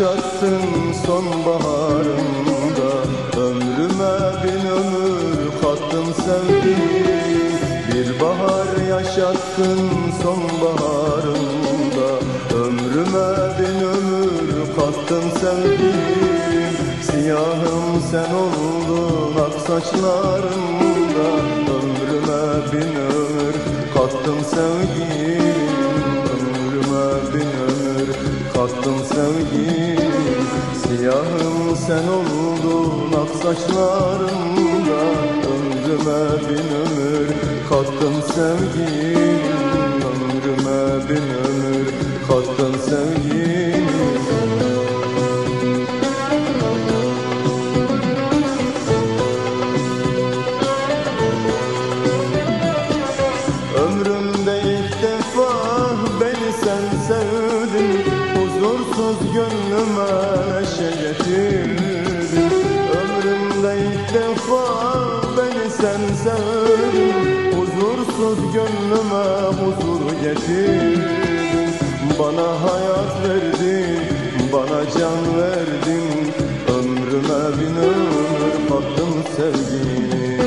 yaşattın sonbaharımda Ömrüme bin ömür kattın sevdiğim Bir bahar yaşattın sonbaharımda Ömrüme bin ömür kattın sevdiğim Siyahım sen oldun ak saçlarımda Ömrüme bin ömür kattın sevgilim sen oldun ak saçlarımda Ömrüme bin ömür kattın sevgilim. Ömrüme bin ömür kattın sevgilim. Ömrümde ilk defa beni sen sevdin. Huzursuz gönlüme neşe getirdin Huzursuz gönlüme huzur getirdin Bana hayat verdin, bana can verdin. Ömrüme bin ömür kattın sevgini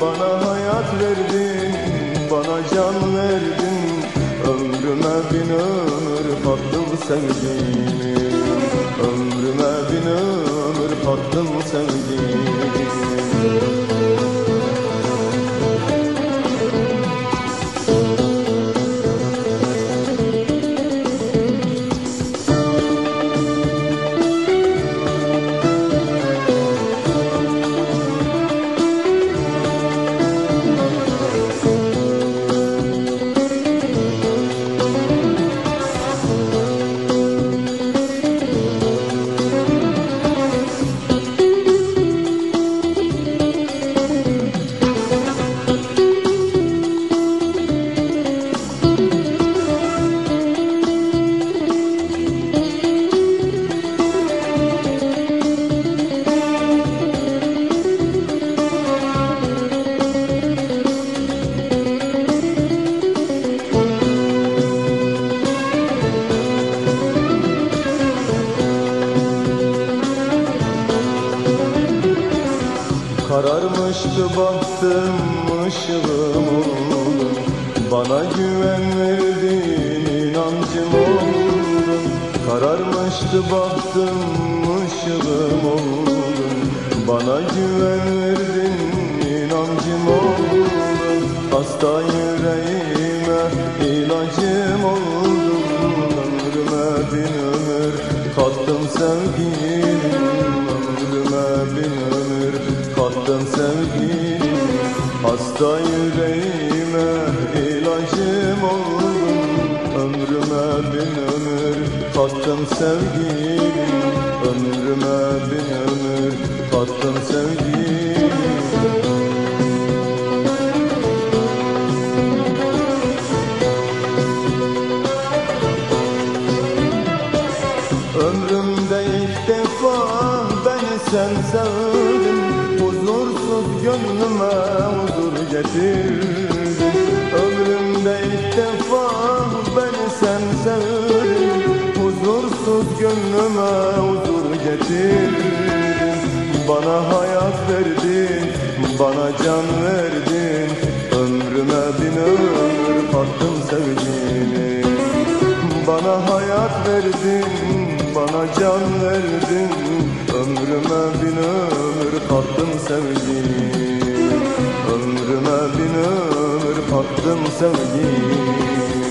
Bana hayat verdin, bana can verdin. Ömrüme bin ömür kattın sevgini Ömrüme bin ömür kattın sevgini Kararmıştı bahtım ışığım oldun Bana güven verdin inancım oldun Kararmıştı bahtım ışığım oldun Bana güven verdin inancım oldun Hasta yüreğime ilacım oldun Ömrüme bin ömür kattım sevgilim kattın sevgilim Hasta yüreğime ilacım oldun Ömrüme bin ömür kattın sevgilim Ömrüme bin ömür kattın sevgilim Ömrümde ilk defa beni sen Huzursuz gönlüme huzur getirdin Ömrümde ilk defa beni sen sevdin. Huzursuz gönlüme huzur getirdin Bana hayat verdin, bana can verdin. Ömrüme bin ömür kattın sevgini Bana hayat verdin, bana can verdin. Ömrüme bin ömür kattın sevgini. Ömrüme bin ömür kattın sevgini